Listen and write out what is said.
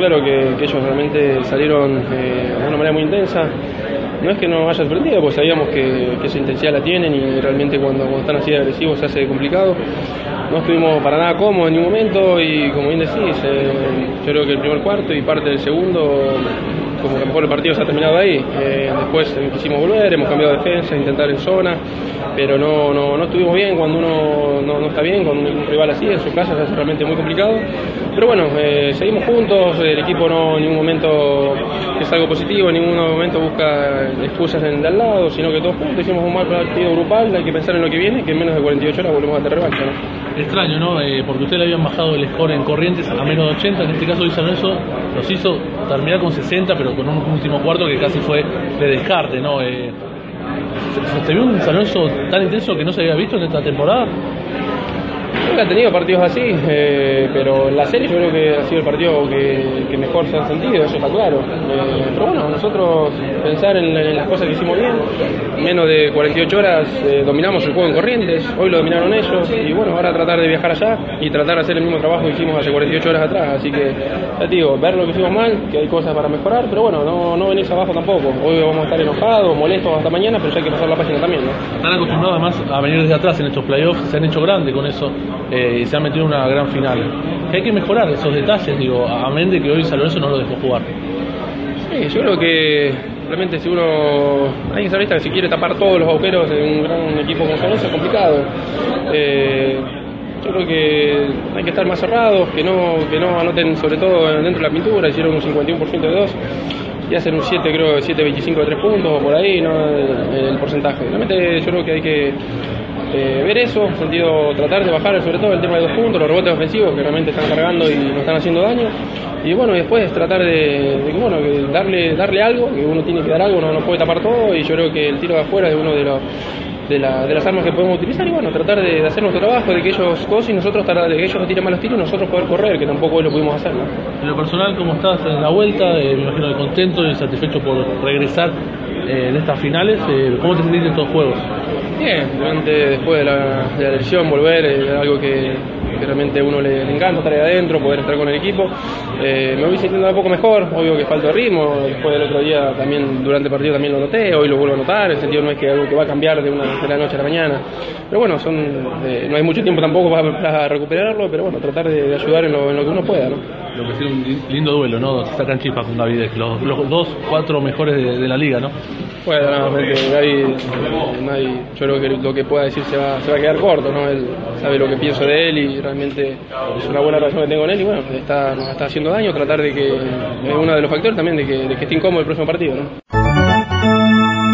claro que, ellos realmente salieron eh, de una manera muy intensa. No es que nos haya sorprendido, pues sabíamos que, esa intensidad la tienen y realmente cuando, están así agresivos se hace complicado. No estuvimos para nada cómodos en ningún momento y como bien decís, eh, yo creo que el primer cuarto y parte del segundo como que mejor el partido se ha terminado ahí. Eh, después quisimos volver, hemos cambiado de defensa, intentar en zona, pero no, no, no estuvimos bien cuando uno no, no está bien, con un, rival así, en su casa es realmente muy complicado. Pero bueno, eh, seguimos juntos, el equipo no en ningún momento es algo positivo, en ningún momento busca excusas en al lado, sino que todos juntos hicimos un mal partido grupal, hay que pensar en lo que viene, que en menos de 48 horas volvemos a tener revancha. ¿no? Extraño, ¿no? Eh, porque usted le habían bajado el score en Corrientes a menos de 80, en este caso Luis San Lorenzo los hizo terminar con 60, pero con un último cuarto que casi fue de descarte, ¿no? Eh, ¿se, ¿Se vio un San Lorenzo tan intenso que no se había visto en esta temporada? Nunca ha tenido partidos así, eh, pero en la serie yo creo que ha sido el partido que, mejor se han sentido, eso está claro. Eh, pero bueno, nosotros pensar en, en, las cosas que hicimos bien, menos de 48 horas eh, dominamos el juego en Corrientes, hoy lo dominaron ellos y bueno, ahora tratar de viajar allá y tratar de hacer el mismo trabajo que hicimos hace 48 horas atrás. Así que, ya te digo, ver lo que hicimos mal, que hay cosas para mejorar, pero bueno, no, no venís abajo tampoco. Hoy vamos a estar enojados, molestos hasta mañana, pero ya hay que pasar la página también. ¿no? Están acostumbrados además a venir desde atrás en estos playoffs, se han hecho grandes con eso eh, y se han metido en una gran final. Hay que mejorar esos detalles, digo, a mente que hoy San Lorenzo no lo dejó jugar. Sí, yo creo que realmente si uno hay que saber que si quiere tapar todos los agujeros en un gran equipo como San Lorenzo es complicado. Eh, yo creo que hay que estar más cerrados, que no, que no anoten sobre todo dentro de la pintura, hicieron un 51% de dos y hacen un 7, creo, 7.25 de 3 puntos o por ahí, no el, el porcentaje. Realmente yo creo que hay que eh, ver eso, en sentido tratar de bajar sobre todo el tema de dos puntos, los rebotes ofensivos que realmente están cargando y nos están haciendo daño. Y bueno, después tratar de, de bueno, darle, darle algo, que uno tiene que dar algo, uno no puede tapar todo y yo creo que el tiro de afuera es uno de los de, la, de, las armas que podemos utilizar y bueno, tratar de, hacer nuestro trabajo, de que ellos cosas y nosotros tratar de que ellos no tiren malos tiros y nosotros poder correr, que tampoco hoy lo pudimos hacer. En lo personal, ¿cómo estás en la vuelta? Eh, me imagino contento y satisfecho por regresar eh, en estas finales. Eh, ¿Cómo te sentiste en estos juegos? Bien, realmente después de la, de la elección volver es algo que, realmente a uno le, encanta estar ahí adentro, poder estar con el equipo. Eh, me voy sintiendo un poco mejor, obvio que falta de ritmo, después del otro día también durante el partido también lo noté, hoy lo vuelvo a notar, el sentido no es que algo que va a cambiar de, una, de la noche a la mañana. Pero bueno, son, eh, no hay mucho tiempo tampoco para, para recuperarlo, pero bueno, tratar de, de ayudar en lo, en lo, que uno pueda. ¿no? Lo que sería un lindo duelo, ¿no? Sacan chispas con David, los, dos, cuatro mejores de, la liga, ¿no? Bueno, realmente Gaby, yo creo que lo que pueda decir se va, se a quedar corto, ¿no? Él sabe lo que pienso de él y realmente es una buena relación que tengo con él y bueno, está, está haciendo daño, tratar de que es uno de los factores también de que, de que esté incómodo el próximo partido, ¿no?